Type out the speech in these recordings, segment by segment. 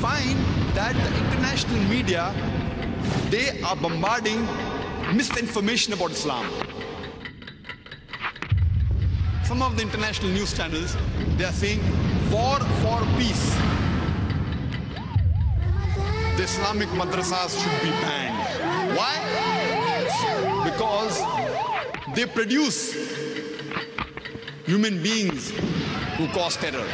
Find that the international media they are bombarding misinformation about Islam. Some of the international news channels they are saying war for peace. The Islamic madrasas should be banned. Why? Because they produce human beings who cause terror.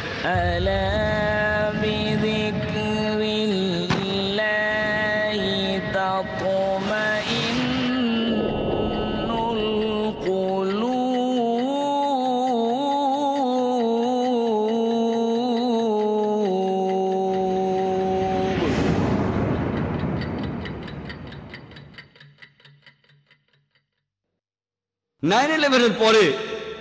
Nine পরে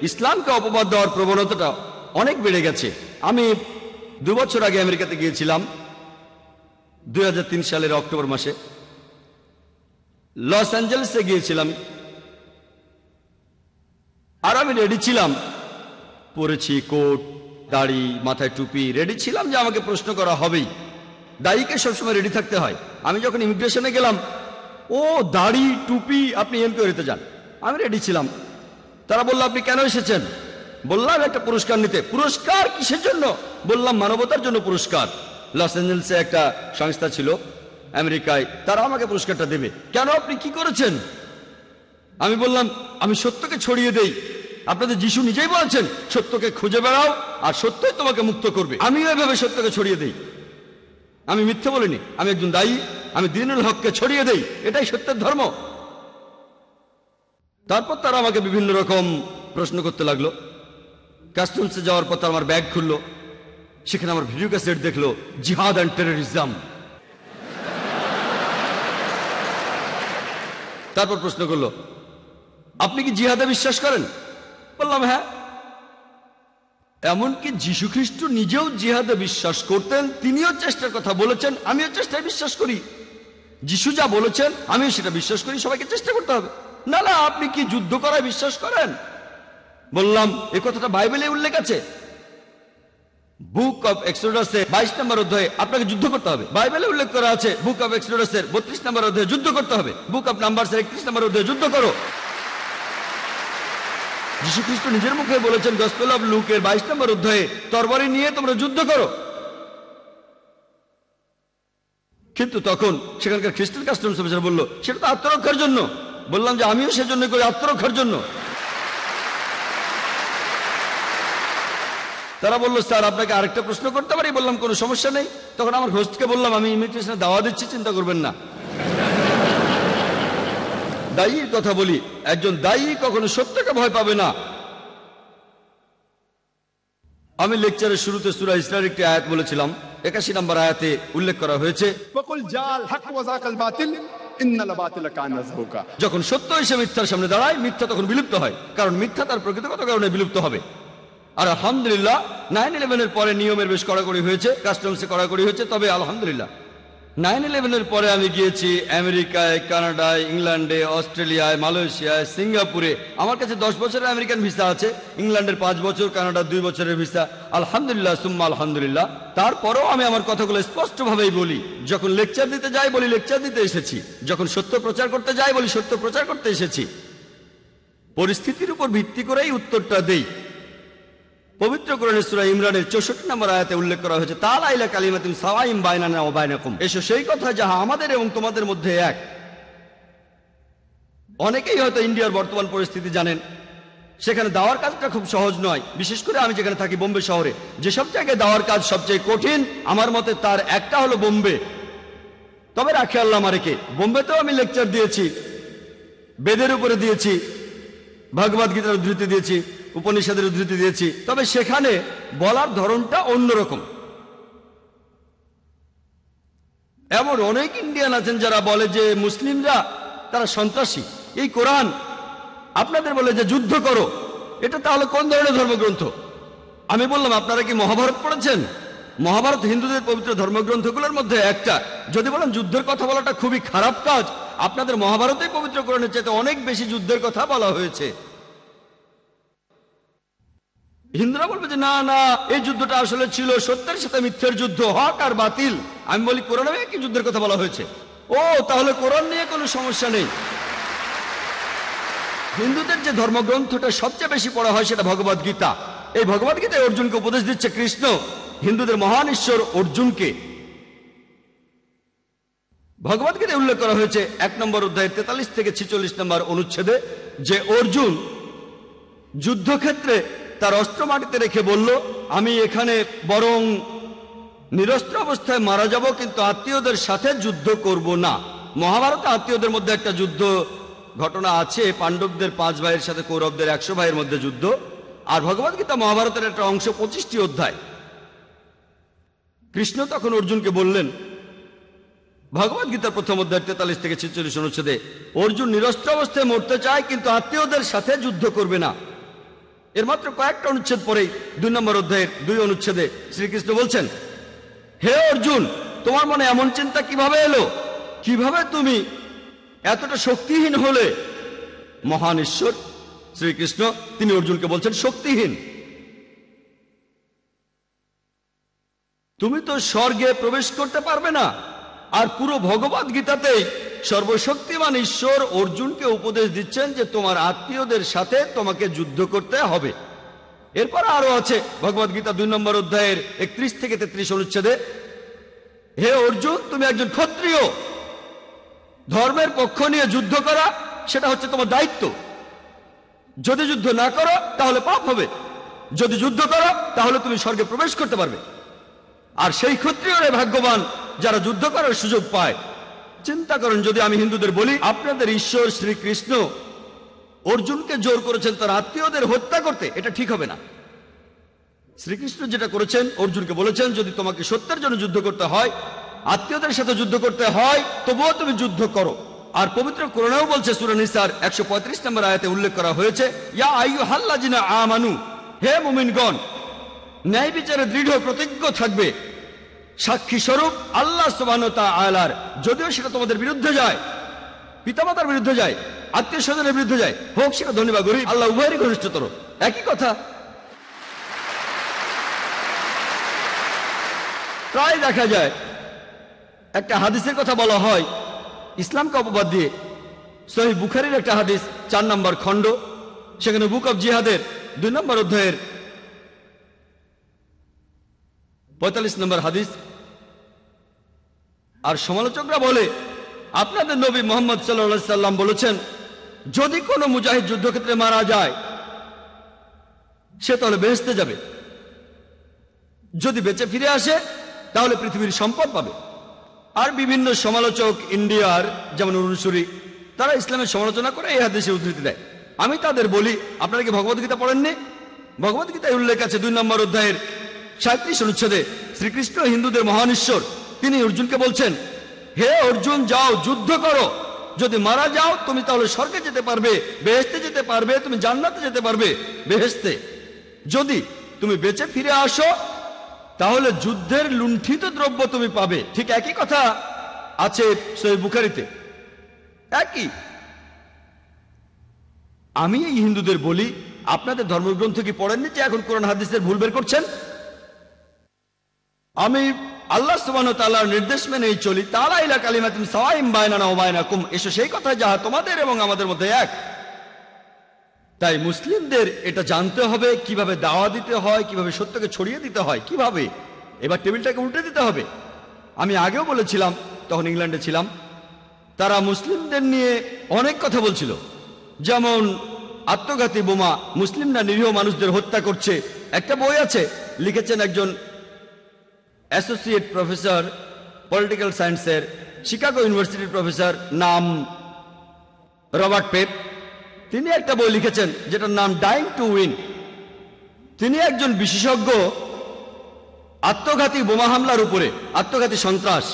ইসলামকে অপবাদ দেওয়ার প্রবণতাটা অনেক বেড়ে গেছে। আমি দু বছর আগে আমেরিকাতে গিয়েছিলাম, দুই সালের অক্টোবর মাসে। লস অ্যাঞ্জেলেসে গিয়েছিলাম। আর আমি রেডি ছিলাম। পরেছি কোট, দাড়ি, মাথায় টুপি রেডি ছিলাম যে আমাকে প্রশ্ন করা হবেই। দাড়িকে সবসময় রেডি থাকতে হয়। আমি যখন ইমিগ্রেশনে গেলাম, ও, দাড়ি, টুপি, আপনি এনকোয়ারিতে যান। আমি রেডি ছিলাম। তারা বলল, আপনি কেন এসেছেন? বললাম একটা পুরস্কার নিতে। পুরস্কার কিসের জন্য? বললাম, মানবতার জন্য পুরস্কার। লস অ্যাঞ্জেলসে একটা সংস্থা ছিল আমেরিকায়, তারা আমাকে পুরস্কারটা দেবে। কেন আপনি কি করেছেন? আমি বললাম, আমি সত্যকে ছড়িয়ে দেই। আপনাদের যিশু নিজেই বলেছেন, সত্যকে খুঁজে বেড়াও, আর সত্যই তোমাকে মুক্ত করবে। আমি এভাবে সত্যকে ছড়িয়ে দেই। আমি মিথ্যে বলিনি, আমি একজন দায়ী, আমি দিনুল হককে ছড়িয়ে দেই। এটাই সত্যের ধর্ম। তারপর তারা আমাকে বিভিন্ন রকম প্রশ্ন করতে লাগল। কাস্টমসে যাওয়ার পর আমার ব্যাগ খুললো। সেখানে আমার ভিডিও ক্যাসেট দেখল, জিহাদ অ্যান্ড টেরোরিজম তারপর প্রশ্ন করল, আপনি কি জিহাদে বিশ্বাস করেন? বললাম হ্যাঁ। এমনকি যীশু খ্রিস্ট নিজেও জিহাদে বিশ্বাস করতেন, তিনিও চেষ্টার কথা বলেছেন, আমিও চেষ্টায় বিশ্বাস করি। যিশু যা বলেছেন, আমিও সেটা বিশ্বাস করি, সবাইকে চেষ্টা করতে হবে। না না, আপনি কি যুদ্ধ করায় বিশ্বাস করেন? বললাম, এ কথাটা বাইবেলে উল্লেখ আছে। বুক অফ এক্সোডাসে বাইশ নম্বর অধ্যায়ে আপনাকে যুদ্ধ করতে হবে। বাইবেলে উল্লেখ করা আছে বুক অফ এক্সোডাসের বত্রিশ নম্বর অধ্যায়ে যুদ্ধ করতে হবে। বুক অফ নাম্বারসের একত্রিশ নম্বর অধ্যায়ে যুদ্ধ করো। যীশু খ্রিস্ট নিজের মুখে বলেছেন গসপেল অফ লুকের বাইশ নম্বর অধ্যায়ে তরবারি নিয়ে তোমরা যুদ্ধ করো। কিন্তু তখন সেখানকার খ্রিস্টান কাস্টমস অফিসার বলল, সেটা তো আত্মরক্ষার জন্য। বললাম যে আমিও সেজন্য করি, আত্মরক্ষার জন্য। তারা বলল, স্যার, আপনাকে আরেকটা প্রশ্ন করতে পারি? বললাম, কোনো সমস্যা নেই। তখন আমার হোস্টকে বললাম, আমি ইমিগ্রেশনে দাওয়া দিচ্ছি, চিন্তা করবেন না। দায়ীর কথা বলি, একজন দায়ী কখনো সত্যকে ভয় পাবে না। আমি লেকচারের শুরুতে সুরা ইসরার একটি আয়াত বলেছিলাম, একাশি নম্বর আয়াতে উল্লেখ করা হয়েছে যখন সত্য হিসেবে মিথ্যার সামনে দাঁড়ায়, মিথ্যা তখন বিলুপ্ত হয়। কারণ মিথ্যা তার প্রকৃতিগত কারণে বিলুপ্ত হবে। আর আলহামদুলিল্লাহ নাইন ইলেভেনের পরে নিয়মের বেশ কড়াকড়ি হয়েছে কাস্টমসে কড়াকড়ি হয়েছে, তবে আলহামদুলিল্লাহ। নাইন ইলেভেনের পরে আমি গিয়েছি আমেরিকায়, কানাডায়, ইংল্যান্ডে, অস্ট্রেলিয়ায়, মালয়েশিয়ায়, সিঙ্গাপুরে। আমার কাছে দশ বছরের আমেরিকান ভিসা আছে, ইংল্যান্ডের পাঁচ বছর কানাডার দুই বছরের ভিসা। আলহামদুলিল্লাহ, সুম্মা আলহামদুলিল্লাহ। তারপরেও আমি আমার কথাগুলো স্পষ্টভাবেই বলি। যখন লেকচার দিতে যাই বলি, লেকচার দিতে এসেছি। যখন সত্য প্রচার করতে যাই বলি, সত্য প্রচার করতে এসেছি। পরিস্থিতির উপর ভিত্তি করেই উত্তরটা দেই। পবিত্র কোরআনে সূরা ইমরানের 64 নম্বর আয়াতে উল্লেখ করা হয়েছে তালা ইলা কালিমাতুন সাওয়াইম বাইনানা ওয়া বাইনাকুম। এসো, সেই কথা যাহা আমাদের এবং তোমাদের মধ্যে এক। অনেকেই হয়তো ইন্ডিয়ার বর্তমান পরিস্থিতি জানেন, সেখানে দাওয়ার কাজটা খুব সহজ নয়। বিশেষ করে আমি যেখানে থাকি বোম্বে শহরে যেসব জায়গায় দাওয়ার কাজ সবচেয়ে কঠিন, আমার মতে তার একটা হলো বোম্বে। তবে রাখে আল্লাহ মারেকে বোম্বেতেও আমি লেকচার দিয়েছি, বেদের উপরে দিয়েছি ভগবদ গীতার উদ্ধৃতি দিয়েছি। উপনিষদের উদ্ধৃতি দিয়েছি। তবে সেখানে বলার ধরনটা অন্যরকম। এমন অনেক ইন্ডিয়ান আছেন যারা বলে যে মুসলিমরা তারা সন্ত্রাসী। এই কোরআন আপনাদের বলে যে যুদ্ধ করো, এটা তাহলে কোন ধরনের ধর্মগ্রন্থ? আমি বললাম, আপনারা কি মহাভারত পড়েছেন? মহাভারত হিন্দুদের পবিত্র ধর্মগ্রন্থগুলোর মধ্যে একটা। যদি বলেন যুদ্ধের কথা বলাটা খুবই খারাপ কাজ, আপনাদের মহাভারতে পবিত্র কোরআনের চাইতে অনেক বেশি যুদ্ধের কথা বলা হয়েছে। হিন্দুরা বলবে যে, না না, এই যুদ্ধটা আসলে ছিল সত্যের সাথে মিথ্যের যুদ্ধ, হক আর বাতিল। আমি বলি, কোরআনে কি যুদ্ধের কথা বলা হয়েছে। ও, তাহলে কোরআন নিয়ে কোনো সমস্যা নেই। হিন্দুদের যে ধর্মগ্রন্থটা সবচেয়ে বেশি পড়া হয় সেটা ভগবদ গীতা। এই ভগবদ গীতায় অর্জুনকে উপদেশ দিচ্ছে কৃষ্ণ। হিন্দুদের মহান ঈশ্বর অর্জুনকে। ভগবদ গীতায় উল্লেখ করা হয়েছে এক নম্বর অধ্যায়ের তেতাল্লিশ থেকে ছিচল্লিশ নম্বর অনুচ্ছেদে যে অর্জুন যুদ্ধক্ষেত্রে তার অস্ত্র মাটিতে রেখে বলল, আমি এখানে বরং নিরস্ত্র অবস্থায় মারা যাব, কিন্তু আত্মীয়দের সাথে যুদ্ধ করব না। মহাভারতে আত্মীয়দের মধ্যে একটা যুদ্ধ ঘটনা আছে, পাণ্ডবদের পাঁচ ভাইয়ের সাথে, কৌরবদের একশো ভাইয়ের মধ্যে যুদ্ধ। আর ভগবদ্গীতা মহাভারতের একটা অংশ পঁচিশটি অধ্যায়। কৃষ্ণ তখন অর্জুনকে বললেন ভগবদ গীতার প্রথম অধ্যায় তেতাল্লিশ থেকে ছেচল্লিশ অনুচ্ছেদে, অর্জুন নিরস্ত্র অবস্থায় মরতে চায়, কিন্তু আত্মীয়দের সাথে যুদ্ধ করবে না। এর মাত্র কয়েকটা অনুচ্ছেদ পরেই দুই নম্বর অধ্যায়ের দুই অনুচ্ছেদে শ্রীকৃষ্ণ বলছেন, হে অর্জুন, তোমার মনে এমন চিন্তা কীভাবে এলো? কীভাবে তুমি এতটা শক্তিহীন হলে? মহান ঈশ্বর শ্রীকৃষ্ণ, তিনি অর্জুনকে বলছেন, শক্তিহীন। তুমি তো স্বর্গে প্রবেশ করতে পারবে না, আর পুরো ভগবত গীতাতেই সর্বশক্তিমান ঈশ্বর অর্জুনকে উপদেশ দিচ্ছেন যে তোমার আত্মীয়দের সাথে তোমাকে যুদ্ধ করতে হবে। এরপর আরও আছে, ভগবত গীতা দুই নম্বর অধ্যায়ের একত্রিশ থেকে তেত্রিশ অনুচ্ছেদে, হে অর্জুন, তুমি একজন ক্ষত্রিয়। ধর্মের পক্ষ নিয়ে যুদ্ধ করা, সেটা হচ্ছে তোমার দায়িত্ব। যদি যুদ্ধ না করো, তাহলে পাপ হবে। যদি যুদ্ধ করো, তাহলে তুমি স্বর্গে প্রবেশ করতে পারবে। আর সেই ক্ষত্রিয়রে ভাগ্যবান, যারা যুদ্ধ করার সুযোগ পায়। চিন্তা করেন, যদি আমি হিন্দুদের বলি, আপনাদের ঈশ্বর শ্রীকৃষ্ণ অর্জুনকে জোর করেছেন তার আত্মীয়দের হত্যা করতে, এটা ঠিক হবে না। শ্রীকৃষ্ণ যেটা করেছেন, অর্জুনকে বলেছেন, যদি তোমাকে সত্যের জন্য যুদ্ধ করতে হয়, আত্মীয়দের সাথে যুদ্ধ করতে হয়, তবুও তুমি যুদ্ধ করো। আর পবিত্র করোনাও বলছে সুরানিসার একশো পঁয়ত্রিশ নম্বর আয়াতে উল্লেখ করা হয়েছে, ইয়া আয়ু হাল্লা জিনা আমানু, হে মুমিনগণ, ন্যায় বিচারে দৃঢ় প্রতিজ্ঞ থাকবে সাক্ষী স্বরূপ আল্লাহ সুবাহতা আলার যদিও সেটা তোমাদের বিরুদ্ধে যায়, পিতামাতার বিরুদ্ধে যায়, আত্মীয় স্বজনের বিরুদ্ধে যায়, হোক সেটা ধনী বা গরিব, আল্লাহ উভয়েরই ঘনিষ্ঠতর। একই কথা। প্রায় দেখা যায়, একটা হাদিসের কথা বলা হয়, ইসলামকে অপবাদ দিয়ে। সহি বুখারির একটা হাদিস, চার নম্বর খণ্ড, সেখানে বুক অব জিহাদের দুই নম্বর অধ্যায়ের পঁয়তাল্লিশ নম্বর হাদিস। আর সমালোচকরা বলে, আপনাদের নবী মোহাম্মদ সাল্লা সাল্লাম বলেছেন, যদি কোনো মুজাহিদ যুদ্ধক্ষেত্রে মারা যায়, সে তাহলে বেহেস্তে যাবে। যদি বেঁচে ফিরে আসে, তাহলে পৃথিবীর সম্পদ পাবে। আর বিভিন্ন সমালোচক ইন্ডিয়ার, যেমন অনুসরী, তারা ইসলামের সমালোচনা করে এই হাদিসে উদ্ধৃতি দেয়। আমি তাদের বলি, আপনারা কি ভগবদ্গীতা পড়েননি? ভগবদ্গীতায় উল্লেখ আছে দুই নম্বর অধ্যায়ের সাঁত্রিশ অনুচ্ছেদে শ্রীকৃষ্ণ হিন্দুদের মহান ঈশ্বর, তিনি অর্জুনকে বলছেন, হে অর্জুন, যাও, যুদ্ধ করো। যদি মারা যাও, তুমি তাহলে স্বর্গে যেতে পারবে বেহেস্তে যেতে পারবে, তুমি জান্নাতে যেতে পারবে বেহেস্তে যদি তুমি বেঁচে ফিরে আসো, তাহলে যুদ্ধের লুণ্ঠিত দ্রব্য তুমি পাবে। ঠিক একই কথা আছে সই বুখারিতে। একই। আমি এই হিন্দুদের বলি, আপনাদের ধর্মগ্রন্থ কি পড়েননি যে এখন কোরআন, হাদিসের ভুল বের করছেন? আমি আল্লাহ সুবান তাল্লাহর নির্দেশ মেনেই চলি। তারা ইলা কালিমাতিম সাওয়াইম বায়নানা ও বায়নাকুম এসো সেই কথা যাহা তোমাদের এবং আমাদের মধ্যে এক। তাই মুসলিমদের এটা জানতে হবে, কীভাবে দাওয়া দিতে হয়, কীভাবে সত্যকে ছড়িয়ে দিতে হয়, কীভাবে? এবার টেবিলটাকে উল্টে দিতে হবে। আমি আগেও বলেছিলাম, তখন ইংল্যান্ডে ছিলাম, তারা মুসলিমদের নিয়ে অনেক কথা বলছিল। যেমন, আত্মঘাতী বোমা, মুসলিমরা নিরীহ মানুষদের হত্যা করছে। একটা বই আছে, লিখেছেন একজন অ্যাসোসিয়েট প্রফেসর পলিটিক্যাল সায়েন্সের শিকাগো ইউনিভার্সিটির প্রফেসর নাম রবার্ট পেপ। তিনি একটা বই লিখেছেন, যেটার নাম ডাইং টু উইন তিনি একজন বিশেষজ্ঞ আত্মঘাতী বোমা হামলার উপরে, আত্মঘাতী সন্ত্রাস,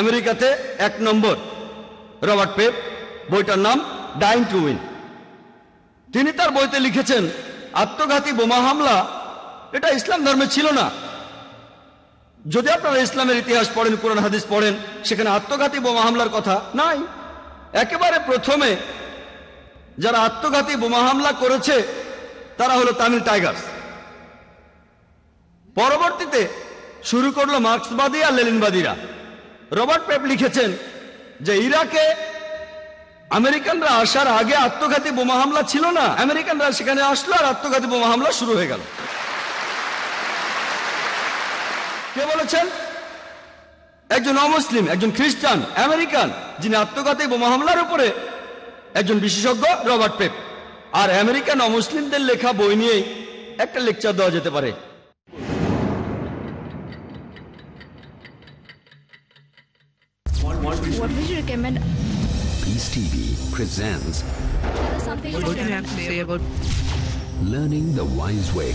আমেরিকাতে এক নম্বর। রবার্ট পেপ, বইটার নাম ডাইং টু উইন তিনি তার বইতে লিখেছেন, আত্মঘাতী বোমা হামলা, এটা ইসলাম ধর্মে ছিল না। যদি আপনারা ইসলামের ইতিহাস পড়েন, কোরআন, হাদিস পড়েন, সেখানে আত্মঘাতী বোমা হামলার কথা নাই। একেবারে প্রথমে যারা আত্মঘাতী বোমা হামলা করেছে, তারা হলো তামিল টাইগার্স। পরবর্তীতে শুরু করল মার্ক্সবাদী আর লেলিনবাদীরা রবার্ট পেপ লিখেছেন যে, ইরাকে আমেরিকানরা আসার আগে আত্মঘাতী বোমা হামলা ছিল না। আমেরিকানরা সেখানে আসলো আর আত্মঘাতী বোমা হামলা শুরু হয়ে গেল। কে বলেছেন একজন অমুসলিম একজন খ্রিস্টান আমেরিকান যিনি আত্মঘাতী বোমা হামলার উপরে একজন বিশেষজ্ঞ রবার্ট পেপ আর আমেরিকান অমুসলিমদের লেখা বই নিয়েই একটা লেকচার দেওয়া যেতে পারে What would you recommend? Peace TV presents What do you have to say about Learning the Wise Way.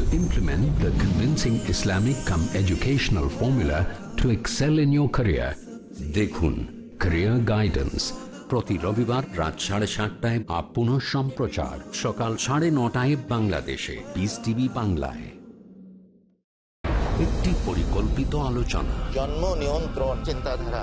To implement the convincing Islamic come educational formula to excel in your career. দেখুন career guidance প্রতি রবিবার রাত সাড়ে সাতটায় up পুনঃ সম্প্রচার সকাল সাড়ে নটায় বাংলাদেশে পিস টিভি বাংলায় একটি পরিকল্পিত আলোচনা জন্ম নিয়ন্ত্রণ চিন্তাধারা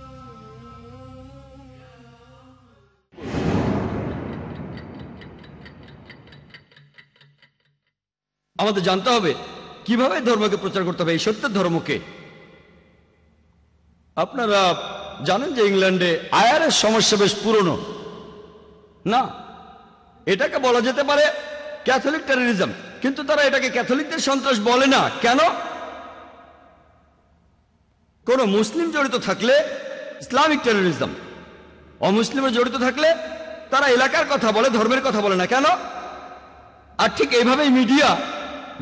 আমাদের জানতে হবে, কীভাবে ধর্মকে প্রচার করতে হবে? এই সত্যের ধর্মকে আপনারা জানেন যে ইংল্যান্ডে আয়ারের সমস্যা বেশ পুরনো। না, এটাকে বলা যেতে পারে ক্যাথলিক টেরোরিজম কিন্তু তারা এটাকে ক্যাথলিকদের সন্ত্রাস বলে না। কেন? কোন মুসলিম জড়িত থাকলে ইসলামিক টেরোরিজম অমুসলিমের জড়িত থাকলে তারা এলাকার কথা বলে, ধর্মের কথা বলে না। কেন? আর ঠিক এইভাবেই মিডিয়া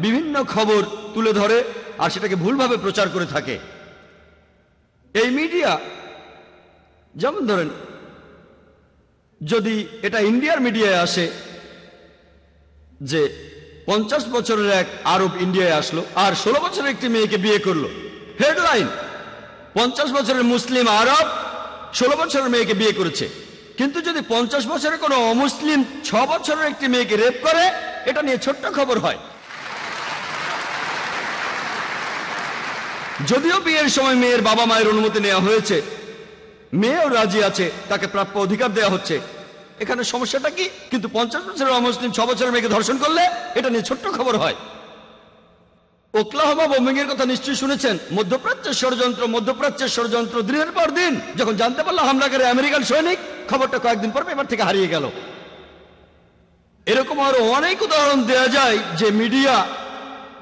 বিভিন্ন খবর তুলে ধরে আর সেটাকে ভুলভাবে প্রচার করে থাকে। এই মিডিয়া, যেমন ধরেন, যদি এটা ইন্ডিয়ার মিডিয়ায় আসে, যে পঞ্চাশ বছরের এক আরব ইন্ডিয়ায় আসলো আর ষোলো বছরের একটি মেয়েকে বিয়ে করল। হেডলাইন পঞ্চাশ বছরের মুসলিম আরব ষোলো বছরের মেয়েকে বিয়ে করেছে। কিন্তু যদি পঞ্চাশ বছরের কোনো অমুসলিম ছ বছরের একটি মেয়েকে রেপ করে, এটা নিয়ে ছোট্ট খবর হয়। যদিও বিয়ের সময় মেয়ের বাবা মায়ের অনুমতি নেওয়া হয়েছে, মেয়েও রাজি আছে, তাকে প্রাপ্য অধিকার দেওয়া হচ্ছে। এখানে সমস্যাটা কি? কিন্তু পঞ্চাশ বছরের অমুসলিম ছ বছরের মেয়েকে ধর্ষণ করলে এটা নিয়ে ছোট্ট খবর হয়। ওকলাহমা বোম্বিং এর কথা নিশ্চয়ই শুনেছেন? মধ্যপ্রাচ্যের ষড়যন্ত্র মধ্যপ্রাচ্যের ষড়যন্ত্র দিনের পর দিন, যখন জানতে পারল হামলাকারী আমেরিকান সৈনিক খবরটা কয়েকদিন পর পেপার থেকে হারিয়ে গেল। এরকম আরও অনেক উদাহরণ দেওয়া যায় যে মিডিয়া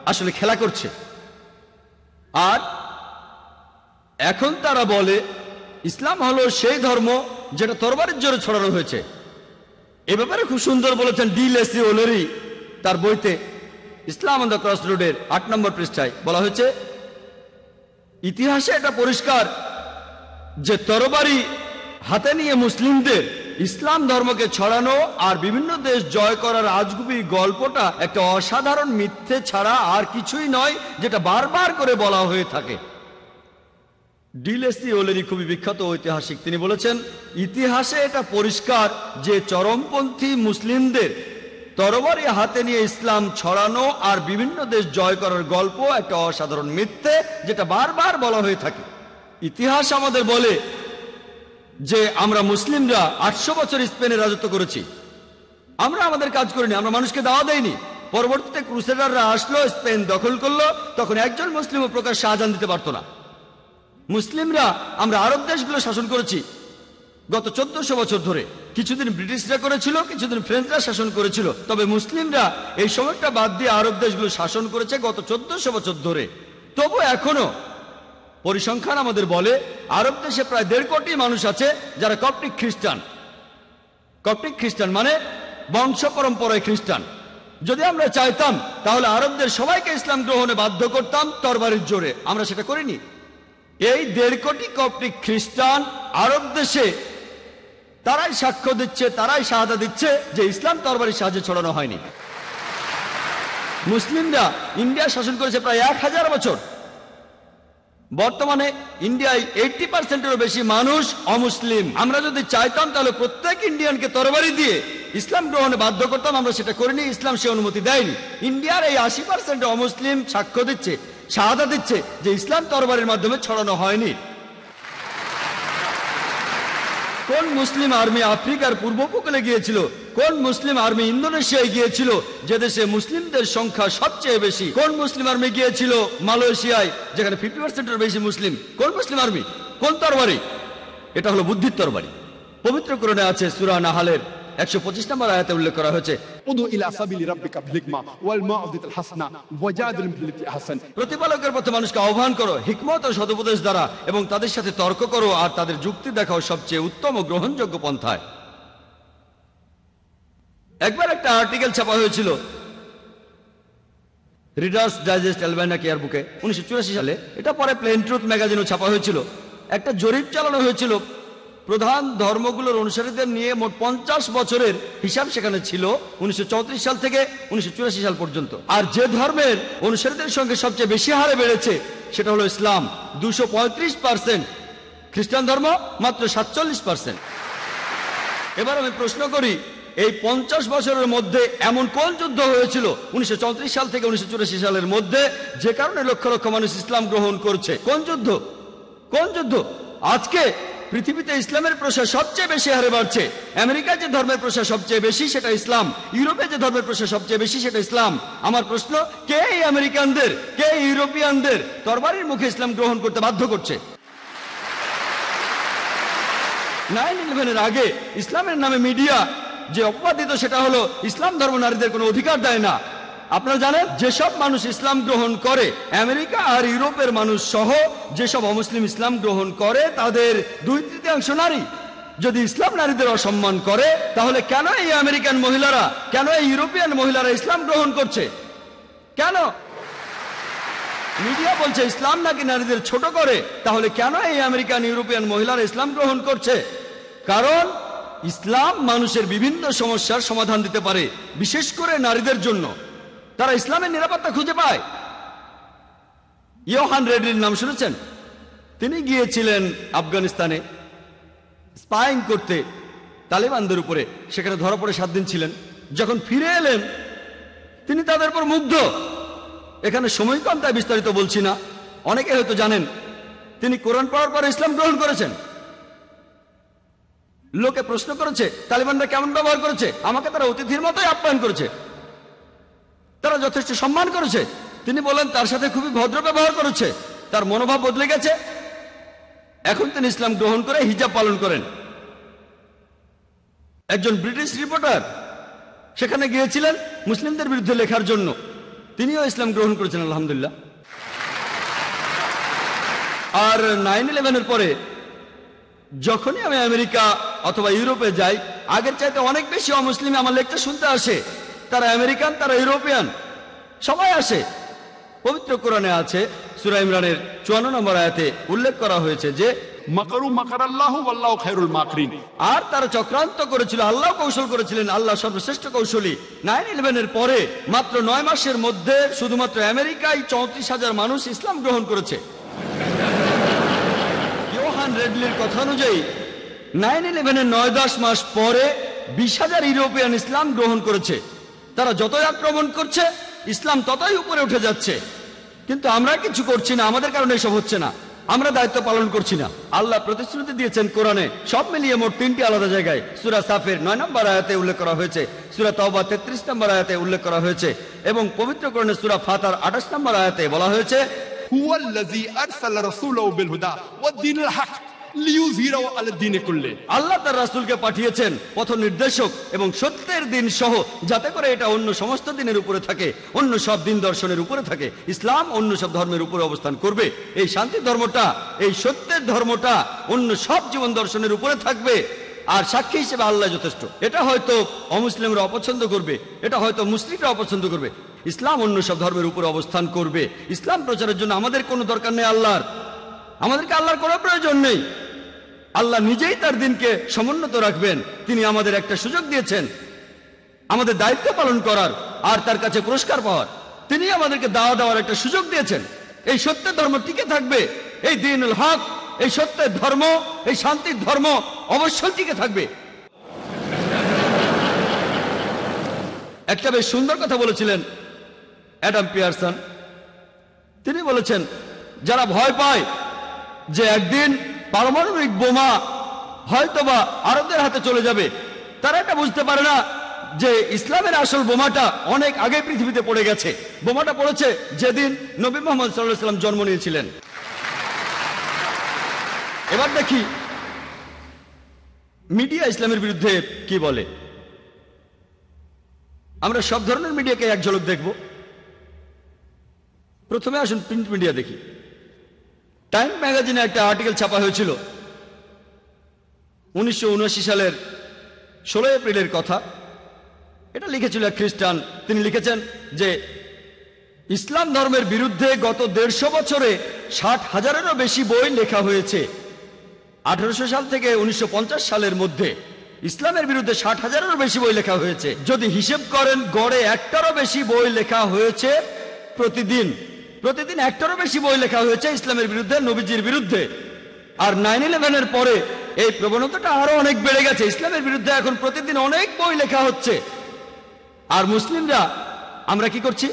আসলে খেলা করছে। আর এখন তারা বলে, ইসলাম হলো সেই ধর্ম যেটা তরবারের জোরে ছড়ানো হয়েছে। এ ব্যাপারে খুব সুন্দর বলেছেন ডি লেসি ওলেরি তার বইতে, ইসলাম অন দ্য ক্রস রোডের আট নম্বর পৃষ্ঠায় বলা হয়েছে, ইতিহাসে এটা পরিষ্কার যে তরবারি হাতে নিয়ে মুসলিমদের ইসলাম ধর্মকে ছড়ানো আর বিভিন্ন দেশ জয় করার আজগুবি গল্পটা একটা অসাধারণ মিথ্যে ছাড়া আর কিছুই নয়, যেটা বারবার করে বলা হয়ে থাকে। ডিলেসি ওলেরি খুবই বিখ্যাত ঐতিহাসিক। তিনি বলেছেন, ইতিহাসে এটা পরিষ্কার যে চরমপন্থী মুসলিমদের তরবারি হাতে নিয়ে ইসলাম ছড়ানো আর বিভিন্ন দেশ জয় করার গল্প একটা অসাধারণ মিথ্যে, যেটা বারবার বলা হয়ে থাকে। ইতিহাস আমাদের বলে যে আমরা মুসলিমরা আটশো বছর স্পেনে রাজত্ব করেছি। আমরা আমাদের কাজ করিনি, আমরা মানুষকে দাওয়া দেয়নি পরবর্তীতে ক্রুসেডাররা আসলো, স্পেন দখল করল, তখন একজন মুসলিমও প্রকাশ শাহজাহান দিতে পারতো না। মুসলিমরা, আমরা আরব দেশগুলো শাসন করেছি গত চোদ্দশো বছর ধরে। কিছুদিন ব্রিটিশরা করেছিল, কিছুদিন ফ্রেঞ্চরা শাসন করেছিল। তবে মুসলিমরা এই সময়টা বাদ দিয়ে আরব দেশগুলো শাসন করেছে গত চোদ্দশো বছর ধরে। তবু এখনও পরিসংখ্যান আমাদের বলে, আরব দেশে প্রায় দেড় কোটি মানুষ আছে যারা কপটিক খ্রিস্টান। কপটিক খ্রিস্টান মানে বংশ পরম্পরায় খ্রিস্টান। যদি আমরা চাইতাম, তাহলে আরবদের সবাইকে ইসলাম গ্রহণে বাধ্য করতাম তরবারির জোরে। আমরা সেটা করিনি। এই দেড় কোটি কপটিক খ্রিস্টান আরব দেশে তারাই সাক্ষ্য দিচ্ছে, তারাই শাহাদা দিচ্ছে যে ইসলাম তরবারির সাহায্যে ছড়ানো হয়নি। মুসলিমরা ইন্ডিয়া শাসন করেছে প্রায় এক হাজার বছর। বর্তমানে ইন্ডিয়ায় এইটটি পার্সেন্টেরও বেশি মানুষ অমুসলিম। আমরা যদি চাইতাম, তাহলে প্রত্যেক ইন্ডিয়ানকে তরবারি দিয়ে ইসলাম গ্রহণে বাধ্য করতাম, আমরা সেটা করিনি, ইসলাম সে অনুমতি দেয়নি। ইন্ডিয়ার এই আশি পার্সেন্ট অমুসলিম সাক্ষ্য দিচ্ছে সাহায্য দিচ্ছে যে ইসলাম তরবারির মাধ্যমে ছড়ানো হয়নি। কোন মুসলিম আর্মি আফ্রিকার পূর্ব উপকূলে গিয়েছিল? কোন মুসলিম আর্মি ইন্দোনেশিয়ায় গিয়েছিল যে দেশে মুসলিমদের সংখ্যা সবচেয়ে বেশি? কোন মুসলিম আর্মি গিয়েছিল মালয়েশিয়ায়, যেখানে ফিফটি পার্সেন্টের বেশি মুসলিম? কোন মুসলিম আর্মি? কোন তরবারি? এটা হলো বুদ্ধির তরবারি। পবিত্র করণে আছে সুরা নাহালের একশো পঁচিশ নম্বর আয়াতে উল্লেখ করা হয়েছে প্রতিপালকের পথে মানুষকে আহ্বান করো হিকমত ও সদুপদেশ দ্বারা এবং তাদের সাথে তর্ক করো আর তাদের যুক্তি দেখাও সবচেয়ে উত্তম ও গ্রহণযোগ্য পন্থায়। একবার একটা আর্টিকেল ছাপা হয়েছিল রিডার্স ডাইজেস্ট অ্যালবাইনা কেয়ার বুকে উনিশশো সালে। এটা পরে প্লেন ট্রুথ ম্যাগাজিনও ছাপা হয়েছিল। একটা জরিপ চালানো হয়েছিল প্রধান ধর্মগুলোর অনুসারীদের নিয়ে মোট পঞ্চাশ বছরের হিসাব সেখানে ছিল উনিশশো সাল থেকে উনিশশো চুরাশি সাল পর্যন্ত। আর যে ধর্মের অনুসারীদের সঙ্গে সবচেয়ে বেশি হারে বেড়েছে, সেটা হলো ইসলাম। দুশো খ্রিস্টান ধর্ম, মাত্র সাতচল্লিশ পার্সেন্ট। এবার আমি প্রশ্ন করি, এই পঞ্চাশ বছরের মধ্যে এমন কোন যুদ্ধ হয়েছিল উনিশশো চৌত্রিশ সাল থেকে উনিশশো চুরাশি সালের মধ্যে যে কারণে লক্ষ লক্ষ মানুষ ইসলাম গ্রহণ করছে? কোন যুদ্ধ? কোন যুদ্ধ? আজকে পৃথিবীতে ইসলামের প্রসার সবচেয়ে বেশি হারে বাড়ছে। আমেরিকায় যে ধর্মের প্রসার সবচেয়ে বেশি, সেটা ইসলাম। ইউরোপে যে ধর্মের প্রসার সবচেয়ে বেশি, সেটা ইসলাম। আমার প্রশ্ন, কে এই আমেরিকানদের, কে ইউরোপিয়ানদের তরবারির মুখে ইসলাম গ্রহণ করতে বাধ্য করছে? নাইন ইলেভেনের আগে ইসলামের নামে মিডিয়া যে অপবাদ দিত সেটা হলো ইসলাম ধর্ম নারীদের কোনো অধিকার দেয় না। আপনারা জানেন, যেসব মানুষ ইসলাম গ্রহণ করে, আমেরিকা আর ইউরোপের মানুষ সহ যেসব অমুসলিম ইসলাম গ্রহণ করে, তাদের দুই তৃতীয়াংশ নারী। যদি ইসলাম নারীদের অসম্মান করে, তাহলে কেন এই আমেরিকান মহিলারা, কেন এই ইউরোপিয়ান মহিলারা ইসলাম গ্রহণ করছে? কেন? মিডিয়া বলছে, ইসলাম নাকি নারীদের ছোট করে, তাহলে কেন এই আমেরিকান ইউরোপিয়ান মহিলারা ইসলাম গ্রহণ করছে? কারণ, ইসলাম মানুষের বিভিন্ন সমস্যার সমাধান দিতে পারে, বিশেষ করে নারীদের জন্য। তারা ইসলামের নিরাপত্তা খুঁজে পায়। ইয়োহান রেড্ডির নাম শুনেছেন? তিনি গিয়েছিলেন আফগানিস্তানে স্পাইং করতে তালেবানদের উপরে। সেখানে ধরা পড়ে সাত দিন ছিলেন। যখন ফিরে এলেন, তিনি তাদের উপর মুগ্ধ। এখানে সময় কম তাই বিস্তারিত বলছি না। অনেকে হয়তো জানেন, তিনি কোরআন পড়ার পর ইসলাম গ্রহণ করেছেন। লোকে প্রশ্ন করেছে, তালিবানরা কেমন ব্যবহার করেছে? আমাকে তারা অতিথির মতোই আপ্যায়ন করেছে। তারা যথেষ্ট সম্মান করেছে। তিনি বলেন, তার সাথে খুবই ভদ্র ব্যবহার করেছে। তার মনোভাব বদলে গেছে। এখন তিনি ইসলাম গ্রহণ করে হিজাব পালন করেন। একজন ব্রিটিশ রিপোর্টার সেখানে গিয়েছিলেন মুসলিমদের বিরুদ্ধে লেখার জন্য। তিনিও ইসলাম গ্রহণ করেছেন, আলহামদুলিল্লাহ। আর নাইন ইলেভেনের পরে যখনই আমি আমেরিকা অথবা ইউরোপে যাই, আগের চাইতে অনেক বেশি অমুসলিম আমার লেকচার শুনতে আসে। তারা আমেরিকান তারা ইউরোপিয়ান। সবাই আসে। পবিত্র কোরআনে আছে সুরা ইমরানের চুয়ান্ন নম্বর আয়াতে উল্লেখ করা হয়েছে যে আর তারা চক্রান্ত করেছিল আল্লাহ কৌশল করেছিলেন আল্লাহ সর্বশ্রেষ্ঠ কৌশলী। নাইন ইলেভেনের পরে মাত্র নয় মাসের মধ্যে শুধুমাত্র আমেরিকায় চৌত্রিশ হাজার মানুষ ইসলাম গ্রহণ করেছে। ইয়োহান রেডলির কথা অনুযায়ী নাইন ইলেভেনের নয় দশ মাস পরে বিশ হাজার ইউরোপিয়ান ইসলাম গ্রহণ করেছে। তারা যতই আক্রমণ করছে, ইসলাম ততই উপরে উঠে যাচ্ছে। কিন্তু আমরা কিছু করছি না, আমাদের কারণে এসব হচ্ছে না। আমরা দায়িত্ব পালন করছি না। আল্লাহ প্রতিশ্রুতি দিয়েছেন কোরআনে, সব মিলিয়ে মোট তিনটি আলাদা জায়গায়। সুরা সাফের নয় নম্বর আয়াতে উল্লেখ করা হয়েছে, সুরা তওবা তেত্রিশ নম্বর আয়াতে উল্লেখ করা হয়েছে, এবং পবিত্র কোরআনে সুরা ফাতার আঠাশ নম্বর আয়াতে বলা হয়েছে হুয়াল্লাজি আরসাল রাসূলাহু বিল হুদা ওয়াদ দীনিল হক। আল্লাহ তার রাসূলকে পাঠিয়েছেন পথ নির্দেশক এবং সত্যের দিন সহ, যাতে করে এটা অন্য সমস্ত দিনের উপরে থাকে, অন্য সব দিন দর্শনের উপরে থাকে, ইসলাম অন্য সব ধর্মের উপরে অবস্থান করবে। এই শান্তির ধর্মটা, এই সত্যের ধর্মটা অন্য সব জীবন দর্শনের উপরে থাকবে, আর সাক্ষী হিসেবে আল্লাহ যথেষ্ট। এটা হয়তো অমুসলিমরা অপছন্দ করবে, এটা হয়তো মুসলিমরা অপছন্দ করবে। ইসলাম অন্য সব ধর্মের উপরে অবস্থান করবে। ইসলাম প্রচারের জন্য আমাদের কোনো দরকার নেই আল্লাহর। আমাদেরকে আল্লাহর কোনো প্রয়োজন নেই। আল্লাহ নিজেই তার দিনকে সমুন্নত রাখবেন। তিনি আমাদের একটা সুযোগ দিয়েছেন। আমাদের দায়িত্ব পালন করার আর তার কাছে পুরস্কার পাওয়ার। তিনি আমাদেরকে দাওয়া দেওয়ার একটা সুযোগ দিয়েছেন। এই সত্যের ধর্ম টিকে থাকবে। এই দিনুল হক, এই সত্যের ধর্ম, এই শান্তির ধর্ম অবশ্যই টিকে থাকবে। একটা বেশ সুন্দর কথা বলেছিলেন অ্যাডাম পিয়ারসন। তিনি বলেছেন, যারা ভয় পায় যে একদিন পারমাণবিক বোমা হয়তোবা আরবদের হাতে চলে যাবে। তারা এটা বুঝতে পারে না যে ইসলামের আসল বোমাটা অনেক আগে পৃথিবীতে পড়ে গেছে। বোমাটা পড়েছে যেদিন নবী মোহাম্মদ সাল্লাম জন্ম নিয়েছিলেন। এবার দেখি মিডিয়া ইসলামের বিরুদ্ধে কি বলে। আমরা সব ধরনের মিডিয়াকে এক ঝলক দেখব। প্রথমে আসুন প্রিন্ট মিডিয়া দেখি। টাইম ম্যাগাজিনে একটা আর্টিকেল ছাপা হয়েছিল। উনিশশো উনআশি সালের ষোলো এপ্রিলের কথা। এটা লিখেছিল এক খ্রিস্টান। তিনি লিখেছেন যে, ইসলাম ধর্মের বিরুদ্ধে গত দেড়শো বছরে ষাট হাজারেরও বেশি বই লেখা হয়েছে। আঠারোশো সাল থেকে উনিশশো পঞ্চাশ সালের মধ্যে ইসলামের বিরুদ্ধে ষাট হাজারেরও বেশি বই লেখা হয়েছে। যদি হিসেব করেন, গড়ে একটারও বেশি বই লেখা হয়েছে প্রতিদিন। প্রতিদিন একটারও বেশি বই লেখা হয়েছে ইসলামের বিরুদ্ধে, নবীজির বিরুদ্ধে। আর নাইন ইলেভেনের পরে এই প্রবণতাটা আরও অনেক বেড়ে গেছে। ইসলামের বিরুদ্ধে এখন প্রতিদিন অনেক বই লেখা হচ্ছে। আর মুসলিমরা, আমরা কি করছি?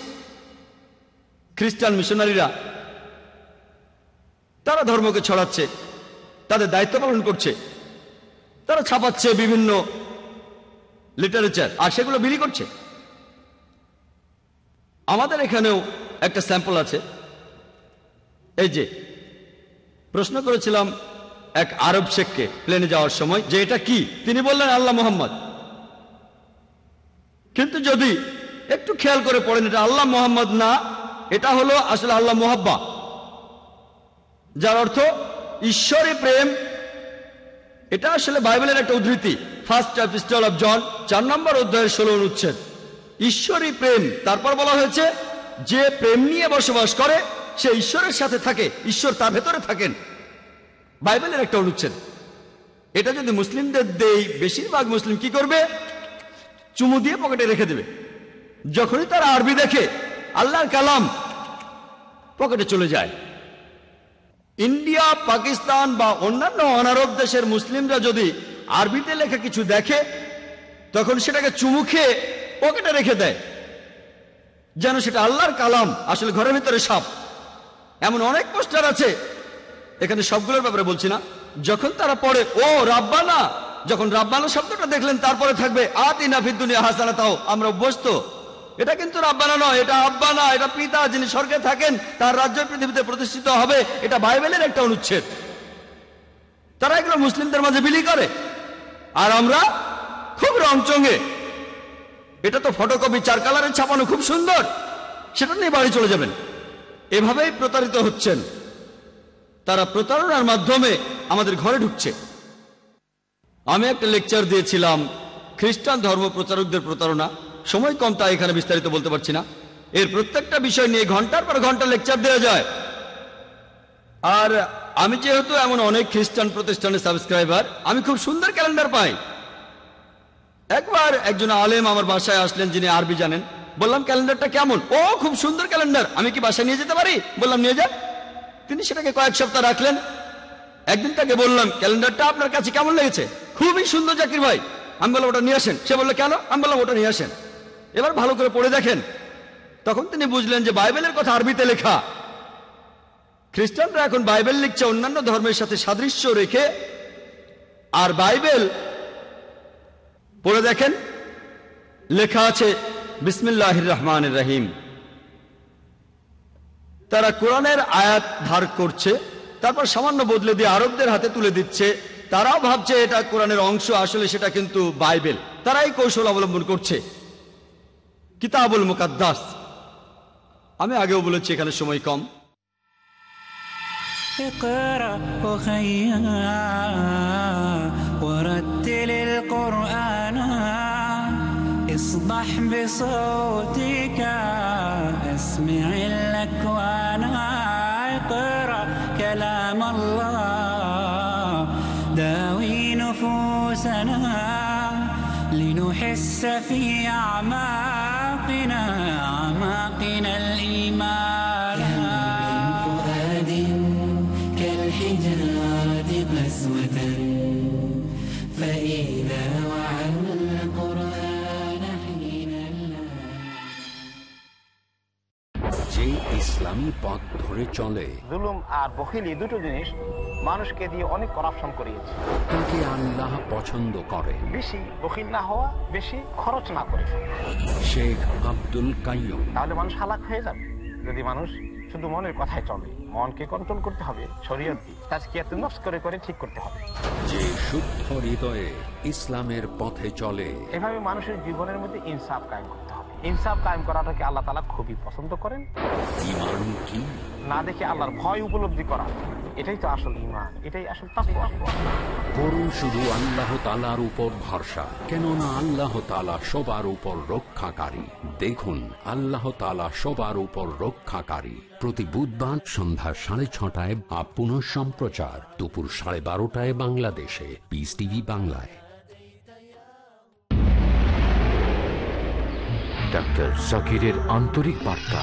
খ্রিস্টান মিশনারিরা, তারা ধর্মকে ছড়াচ্ছে, তাদের দায়িত্ব পালন করছে। তারা ছাপাচ্ছে বিভিন্ন লিটারেচার আর সেগুলো বিলি করছে। আমাদের এখানেও একটা স্যাম্পল আছে। এই যে, প্রশ্ন করেছিলাম এক আরব শেখকে প্লেনে যাওয়ার সময় যে এটা কি? তিনি বললেন, আল্লাহ মোহাম্মদ। কিন্তু যদি একটু খেয়াল করে পড়েন, এটা আল্লাহ মোহাম্মদ না, এটা হলো আসলে আল্লাহ মোহাব্বা। যার অর্থ ঈশ্বরী প্রেম, এটা আসলে বাইবেলের একটা উদ্ধৃতি। ফার্স্ট এপিস্টল অফ জন চার নম্বর অধ্যায়ের ষোলো অনুচ্ছেদ ঈশ্বরী প্রেম, তারপর বলা হয়েছে যে প্রেম নিয়ে বসবাস করে, সে ঈশ্বরের সাথে থাকে, ঈশ্বর তার ভেতরে থাকেন। বাইবেলের একটা অনুচ্ছেদ। এটা যদি মুসলিমদের দেই, বেশিরভাগ মুসলিম কি করবে? চুমু দিয়ে পকেটে রেখে দেবে। যখনই তারা আরবি দেখে, আল্লাহর কালাম, পকেটে চলে যায়। ইন্ডিয়া, পাকিস্তান বা অন্যান্য অনারব দেশের মুসলিমরা যদি আরবিতে লেখা কিছু দেখে, তখন সেটাকে চুমু খেয়ে পকেটে রেখে দেয়। যেন সেটা আল্লাহর কালাম, আসলে ঘরের ভিতরে সাপ। এমন অনেক পোস্টার আছে। এখানে সবগুলোর ব্যাপারে বলছি না। যখন তারা পড়ে, ও রাব্বানা! যখন রাব্বানা শব্দটা দেখলেন, তারপরে থাকবে আতি নাফিদ দুনিয়া হাসানা তাও আমরা অভ্যস্ত। এটা কিন্তু রাব্বানা নয়, এটা আব্বানা, এটা পিতা যিনি স্বর্গে থাকেন, তার রাজ্য পৃথিবীতে প্রতিষ্ঠিত হবে, এটা বাইবেলের একটা অনুচ্ছেদ। তারা এগুলো মুসলিমদের মাঝে বিলি করে। আর আমরা খুব রংচঙ্গে এটা তো ফটোকপি চার কালারের ছাপানো, খুব সুন্দর। সেটা নিয়ে বাড়ি চলে যাবেন। এভাবেই প্রতারিত হচ্ছেন। তারা প্রতারণার মাধ্যমে আমাদের ঘরে ঢুকছে। আমি একটা লেকচার দিয়েছিলাম, খ্রিস্টান ধর্ম প্রচারকদের প্রতারণা। সময় কম, তাই এখানে বিস্তারিত বলতে পারছি না। এর প্রত্যেকটা বিষয় নিয়ে ঘণ্টার পর ঘণ্টা লেকচার দেওয়া যায়। আর আমি যেহেতু এমন অনেক খ্রিস্টান প্রতিষ্ঠানের সাবস্ক্রাইবার আমি খুব সুন্দর ক্যালেন্ডার পাই। একবার একজন আলেম আমার বাসায় আসলেন, যিনি আরবি জানেন। বললাম, ক্যালেন্ডারটা কেমন? ও, খুব সুন্দর ক্যালেন্ডার। আমি কি বাসায় নিয়ে যেতে পারি? বললাম, নিয়ে যান তিনি সেটাকে কয়েক সপ্তাহ রাখলেন। একদিন তাকে বললাম, ক্যালেন্ডারটা আপনার কাছে কেমন লেগেছে? খুবই সুন্দর, জাকির ভাই। আমি বললাম, ওটা নিয়ে আসেন। সে বলল, কেন? আমি বললাম, ওটা নিয়ে আসেন। এবার ভালো করে পড়ে দেখেন। তখন তিনি বুঝলেন যে বাইবেলের কথা আরবিতে লেখা। খ্রিস্টানরা এখন বাইবেল লিখছে অন্যান্য ধর্মের সাথে সাদৃশ্য রেখে, আর বাইবেল পড়ে দেখেন লেখা আছে বিসমিল্লাহ রহমান রহিম তারা কোরআনের আয়াত ধার করছে তারপর সামান্য বদলে দিয়ে আরবদের হাতে তুলে দিচ্ছে তারাও ভাবছে এটা কোরআনের অংশ আসলে সেটা কিন্তু বাইবেল তারা এই কৌশল অবলম্বন করছে কিতাবুল মুকাদ্দাস আমি আগেও বলেছি এখানে সময় কম اقرأ أخيا ورتل القرآن اصبح بصوتك اسمع الأكوان أقرأ كلام الله. داوي نفوسنا لنحس في أعماقنا চলে। জুলুম আর বখিলি দুটো জিনিস মানুষকে দিয়ে অনেক করাপশন করিয়েছে। তাকে আল্লাহ পছন্দ করেন বেশি বখিল না হওয়া বেশি খরচ না করে। শেখ আব্দুল কাইয়ুম। তাহলে মানুষ হালাক হয়ে যাবে। যদি মানুষ শুধু মনের কথায় চলে মনকে কন্ট্রোল করতে হবে শরীয়ত নফস করে করে ঠিক করতে হবে। যে শুদ্ধ হৃদয়ে ইসলামের পথে চলে। এভাবে মানুষের জীবনের মধ্যে ইনসাফ কায়েম করতে হবে। ইনসাফ কায়েম করাটাকে আল্লাহ খুবই পছন্দ করেন। ইমান কি? না দেখে আল্লাহর ভয় উপলব্ধি করা। এটাই তো আসল ইমান এটাই আসল তাকওয়া। করুন শুধু আল্লাহ তালার উপর ভরসা কেননা আল্লাহ তালা সবার উপর রক্ষাকারী। দেখুন আল্লাহ তালা সবার উপর রক্ষাকারী। প্রতি বুধবার সন্ধ্যা সাড়ে ছটায় পুনঃ সম্প্রচার দুপুর সাড়ে বারোটায় বাংলাদেশে। পিস টিভি বাংলায়। ডাক্তার জাকিরের আন্তরিক বার্তা।